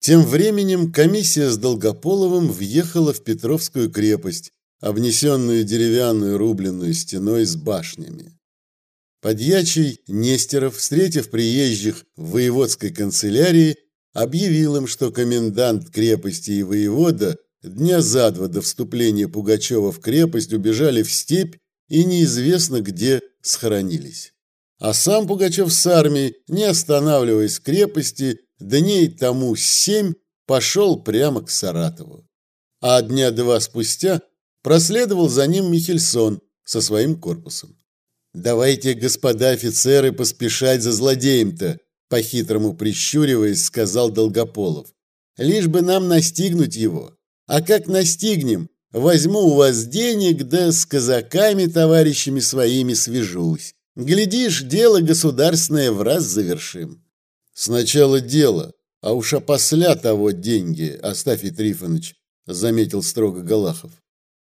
Тем временем комиссия с Долгополовым въехала в Петровскую крепость, обнесенную деревянную рубленную стеной с башнями. Подьячий Нестеров, встретив приезжих в воеводской канцелярии, объявил им, что комендант крепости и воевода дня за два до вступления Пугачева в крепость убежали в степь и неизвестно где схоронились. А сам Пугачев с армией, не останавливаясь в крепости, дней тому семь пошел прямо к Саратову. А дня два спустя проследовал за ним Михельсон со своим корпусом. «Давайте, господа офицеры, поспешать за злодеем-то», по-хитрому прищуриваясь, сказал Долгополов. «Лишь бы нам настигнуть его. А как настигнем, возьму у вас денег, да с казаками, товарищами своими свяжусь. Глядишь, дело государственное в раз завершим». «Сначала дело, а уж опосля того деньги, Астафий Трифонович», заметил строго Галахов.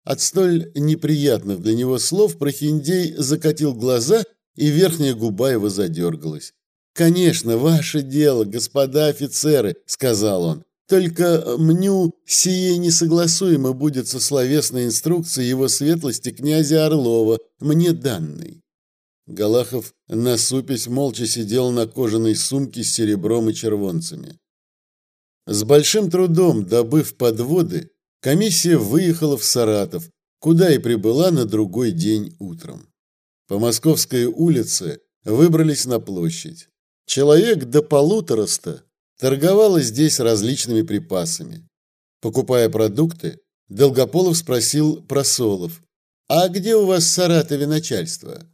От столь неприятных для него слов Прохиндей закатил глаза, и верхняя губа его задергалась. «Конечно, ваше дело, господа офицеры», — сказал он. «Только мню сие несогласуемо будет со словесной инструкцией его светлости князя Орлова, мне данной». Галахов, насупясь, молча сидел на кожаной сумке с серебром и червонцами. С большим трудом добыв подводы, комиссия выехала в Саратов, куда и прибыла на другой день утром. По Московской улице выбрались на площадь. Человек до полутораста торговало здесь различными припасами. Покупая продукты, Долгополов спросил Просолов, «А где у вас в Саратове начальство?»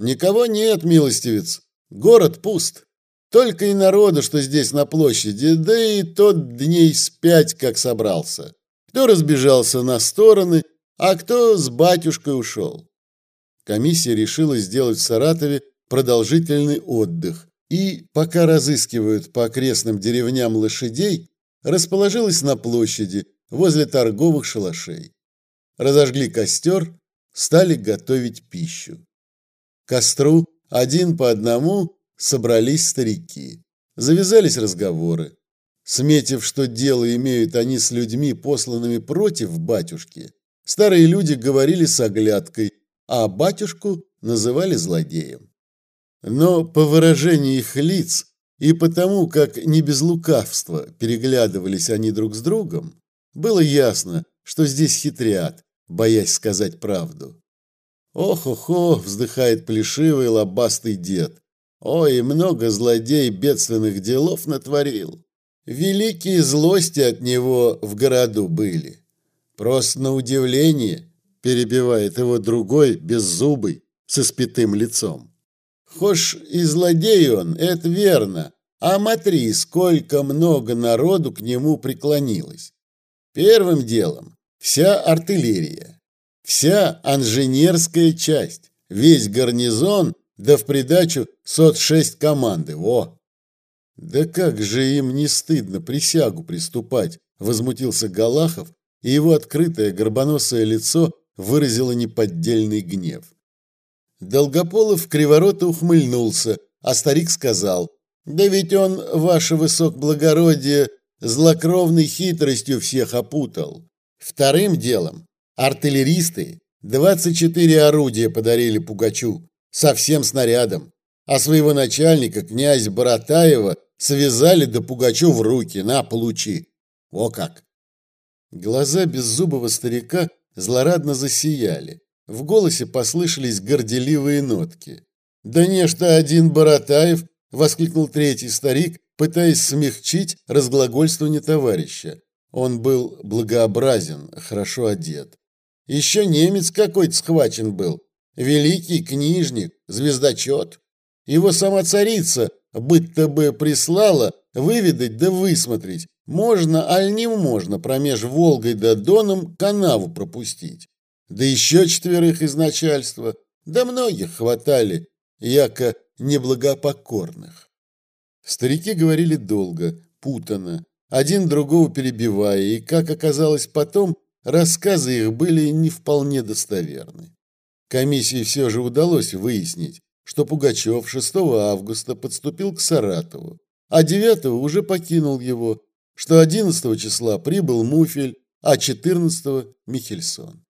«Никого нет, милостивец. Город пуст. Только и народу, что здесь на площади, да и тот дней с пять как собрался. Кто разбежался на стороны, а кто с батюшкой ушел. Комиссия решила сделать в Саратове продолжительный отдых и, пока разыскивают по окрестным деревням лошадей, расположилась на площади возле торговых шалашей. Разожгли костер, стали готовить пищу. Костру один по одному собрались старики. Завязались разговоры. Сметив, что дело имеют они с людьми, посланными против батюшки, старые люди говорили с оглядкой, а батюшку называли злодеем. Но по выражению их лиц и потому, как не без лукавства переглядывались они друг с другом, было ясно, что здесь хитрят, боясь сказать правду. «Ох-охо!» – вздыхает плешивый лобастый дед. «Ой, много злодей бедственных делов натворил. Великие злости от него в городу были. Просто на удивление, перебивает его другой, беззубый, с испятым лицом. Хошь и злодей он, это верно, а смотри, сколько много народу к нему преклонилось. Первым делом вся артиллерия, вся инженерская часть, весь гарнизон, да в придачу сот шесть команды, во! «Да как же им не стыдно присягу приступать!» – возмутился Галахов, и его открытое горбоносое лицо выразило неподдельный гнев. Долгополов криворото ухмыльнулся, а старик сказал, «Да ведь он, ваше высокоблагородие, злокровной хитростью всех опутал. Вторым делом, артиллеристы 24 орудия подарили Пугачу, со всем снарядом, а своего начальника, князь Боротаева, Связали да Пугачев в руки, на, получи. О как! Глаза беззубого старика злорадно засияли. В голосе послышались горделивые нотки. «Да не что один Боротаев!» — воскликнул третий старик, пытаясь смягчить разглагольствование товарища. Он был благообразен, хорошо одет. Еще немец какой-то схвачен был. Великий книжник, звездочет. Его сама царица быть-то бы прислала выведать да высмотреть, можно, аль не можно промеж Волгой да Доном канаву пропустить. Да еще четверых из начальства, да многих хватали, яко неблагопокорных. Старики говорили долго, путано, один другого перебивая, и, как оказалось потом, рассказы их были не вполне достоверны. Комиссии все же удалось выяснить, что Пугачев 6 августа подступил к Саратову, а 9 уже покинул его, что 11 числа прибыл Муфель, а 14 Михельсон.